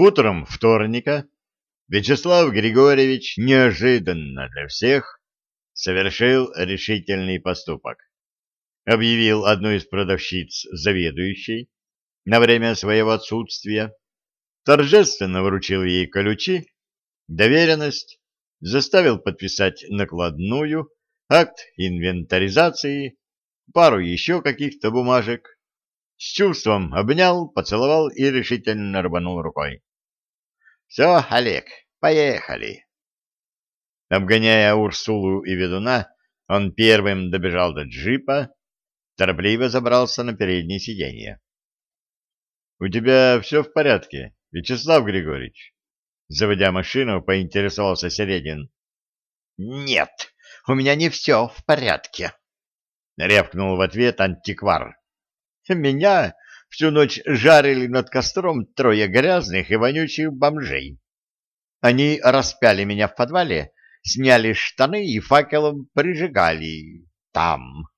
Утром вторника Вячеслав Григорьевич неожиданно для всех совершил решительный поступок. Объявил одну из продавщиц заведующей на время своего отсутствия, торжественно вручил ей ключи, доверенность, заставил подписать накладную, акт инвентаризации, пару еще каких-то бумажек, с чувством обнял, поцеловал и решительно рванул рукой. Все, Олег, поехали. Обгоняя Урсулу и ведуна, он первым добежал до джипа, торопливо забрался на переднее сиденье. — У тебя все в порядке, Вячеслав Григорьевич? Заводя машину, поинтересовался Середин. — Нет, у меня не все в порядке, — рявкнул в ответ антиквар. — Меня всю ночь жарили над костром трое грязных и вонючих бомжей. Они распяли меня в подвале, сняли штаны и факелом прижигали там.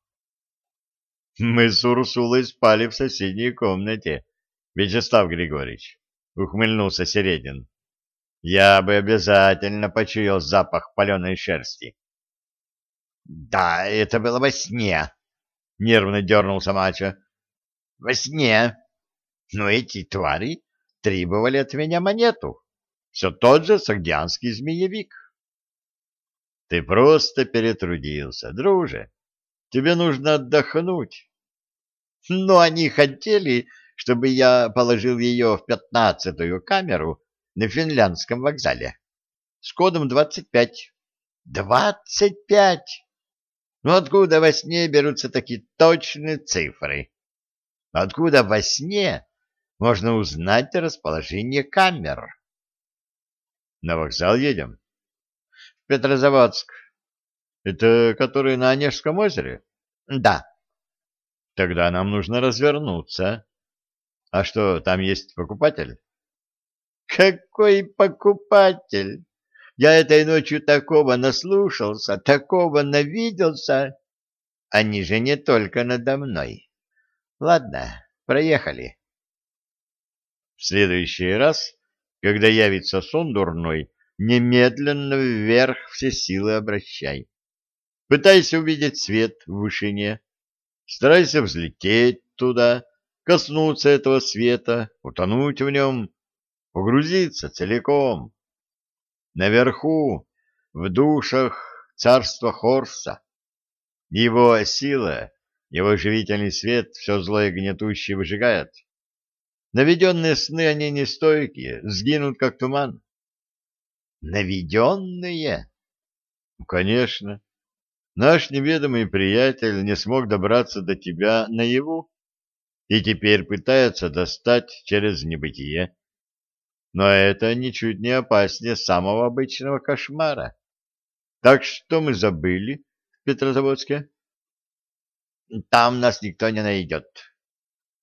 Мы с Урсулой спали в соседней комнате, Вячеслав Григорьевич, — ухмыльнулся Середин. Я бы обязательно почуял запах паленой шерсти. — Да, это было во сне, — нервно дернулся Мачо во сне. Но эти твари требовали от меня монету. Все тот же сагдианский змеевик. Ты просто перетрудился, друже. Тебе нужно отдохнуть. Но они хотели, чтобы я положил ее в пятнадцатую камеру на финляндском вокзале с кодом двадцать пять. Двадцать пять! Ну откуда во сне берутся такие точные цифры? Откуда во сне можно узнать расположение камер. На вокзал едем? В Петрозаводск. Это который на Онежском озере? Да. Тогда нам нужно развернуться. А что, там есть покупатель? Какой покупатель? Я этой ночью такого наслушался, такого навиделся. Они же не только надо мной. Ладно, проехали. В следующий раз, когда явится сон дурной, немедленно вверх все силы обращай. Пытайся увидеть свет в вышине, старайся взлететь туда, коснуться этого света, утонуть в нем, погрузиться целиком. Наверху, в душах царства Хорса, его сила его живительный свет все злое гнетущее выжигает. Наведенные сны они нестойкие, сгинут как туман. Наведенные? Конечно. Наш неведомый приятель не смог добраться до тебя наяву и теперь пытается достать через небытие. Но это ничуть не опаснее самого обычного кошмара. Так что мы забыли в Петрозаводске? Там нас никто не найдет.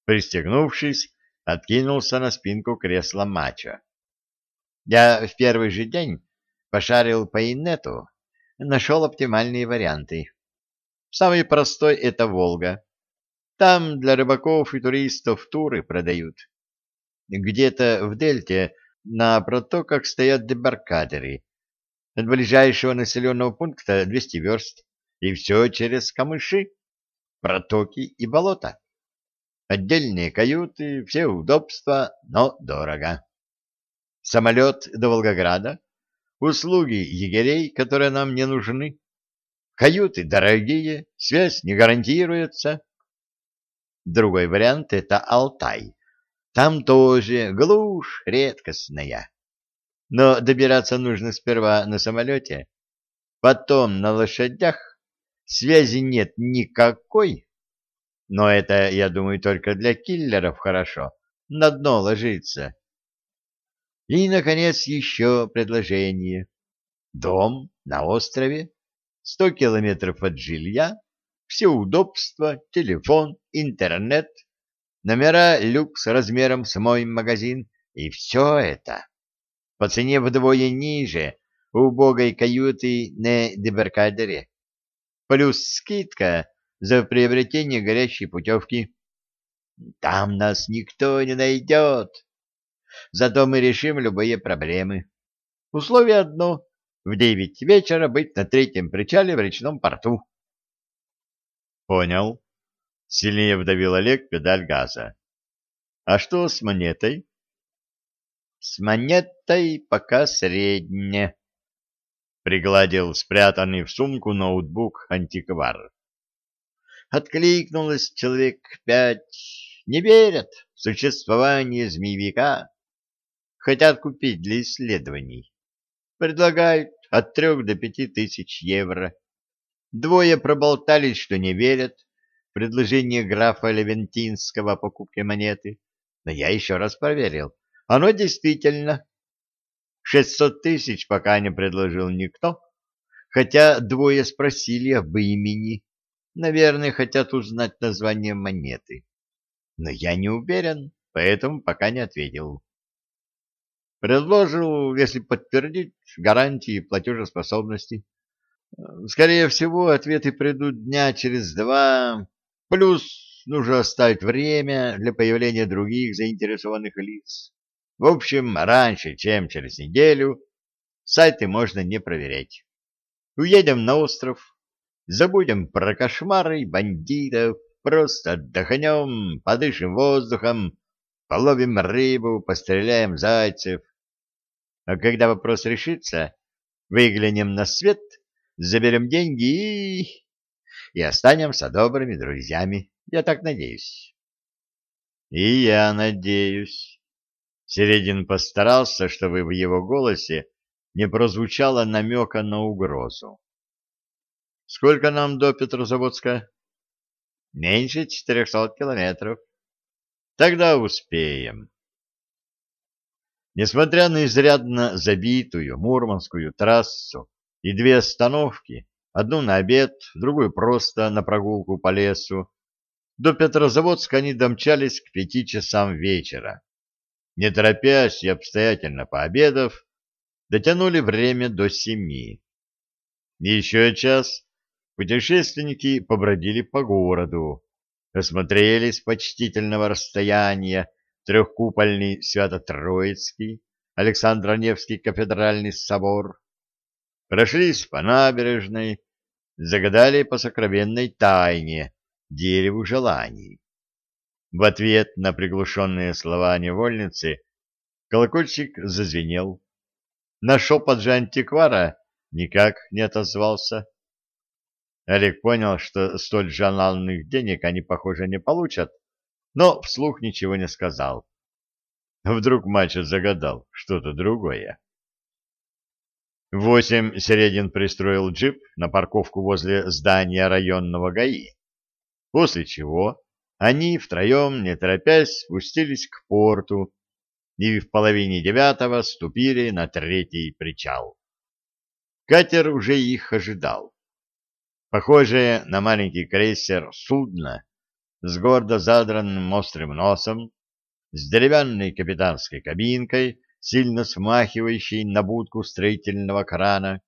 Пристегнувшись, откинулся на спинку кресла мачо. Я в первый же день пошарил по инету, нашел оптимальные варианты. Самый простой — это Волга. Там для рыбаков и туристов туры продают. Где-то в дельте на протоках стоят дебаркадеры. От ближайшего населенного пункта 200 верст, и все через камыши протоки и болота. Отдельные каюты, все удобства, но дорого. Самолет до Волгограда, услуги егерей, которые нам не нужны. Каюты дорогие, связь не гарантируется. Другой вариант — это Алтай. Там тоже глушь редкостная. Но добираться нужно сперва на самолете, потом на лошадях, Связи нет никакой, но это, я думаю, только для киллеров хорошо. На дно ложиться. И, наконец, еще предложение. Дом на острове, сто километров от жилья, все удобства, телефон, интернет, номера люкс размером с мой магазин, и все это по цене вдвое ниже убогой каюты на Дебаркадере плюс скидка за приобретение горящей путевки. Там нас никто не найдет. Зато мы решим любые проблемы. Условие одно — в девять вечера быть на третьем причале в речном порту. Понял. Сильнее вдавил Олег педаль газа. А что с монетой? С монетой пока средне. Пригладил спрятанный в сумку ноутбук антиквар. Откликнулось человек пять. Не верят в существование змеевика. Хотят купить для исследований. Предлагают от трех до пяти тысяч евро. Двое проболтались, что не верят в предложение графа Левентинского о покупке монеты. Но я еще раз проверил. Оно действительно. Шестьсот тысяч пока не предложил никто, хотя двое спросили об имени. Наверное, хотят узнать название монеты. Но я не уверен, поэтому пока не ответил. Предложил, если подтвердить, гарантии платежеспособности. Скорее всего, ответы придут дня через два, плюс нужно оставить время для появления других заинтересованных лиц. В общем, раньше, чем через неделю, сайты можно не проверять. Уедем на остров, забудем про кошмары бандитов, просто отдохнем, подышим воздухом, половим рыбу, постреляем зайцев. А когда вопрос решится, выглянем на свет, заберем деньги и... и останемся добрыми друзьями. Я так надеюсь. И я надеюсь. Середин постарался, чтобы в его голосе не прозвучало намека на угрозу. Сколько нам до Петрозаводска? Меньше четырехсот километров. Тогда успеем. Несмотря на изрядно забитую Мурманскую трассу и две остановки, одну на обед, другую просто на прогулку по лесу, до Петрозаводска они домчались к пяти часам вечера. Не торопясь и обстоятельно пообедав, дотянули время до семи. Еще час путешественники побродили по городу, осмотрели с почтительного расстояния трехкупольный Свято-Троицкий, Александро-Невский кафедральный собор, прошлись по набережной, загадали по сокровенной тайне, дереву желаний. В ответ на приглушенные слова невольницы колокольчик зазвенел. На шепот же антиквара никак не отозвался. Олег понял, что столь жаналных денег они, похоже, не получат, но вслух ничего не сказал. Вдруг мачо загадал что-то другое. восемь Середин пристроил джип на парковку возле здания районного ГАИ, после чего они втроем, не торопясь, спустились к порту и в половине девятого ступили на третий причал. Катер уже их ожидал. Похожее на маленький крейсер судно с гордо задранным острым носом, с деревянной капитанской кабинкой, сильно смахивающей на будку строительного крана,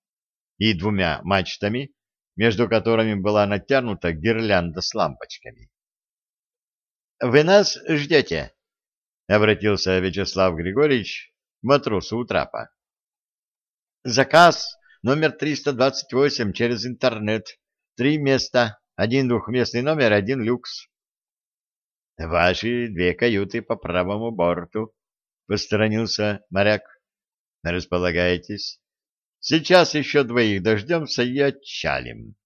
и двумя мачтами, между которыми была натянута гирлянда с лампочками. — Вы нас ждете? — обратился Вячеслав Григорьевич к матросу у трапа. — Заказ номер 328 через интернет. Три места. Один двухместный номер, один люкс. — Ваши две каюты по правому борту, — посторонился моряк. — Располагайтесь. Сейчас еще двоих дождемся и отчалим.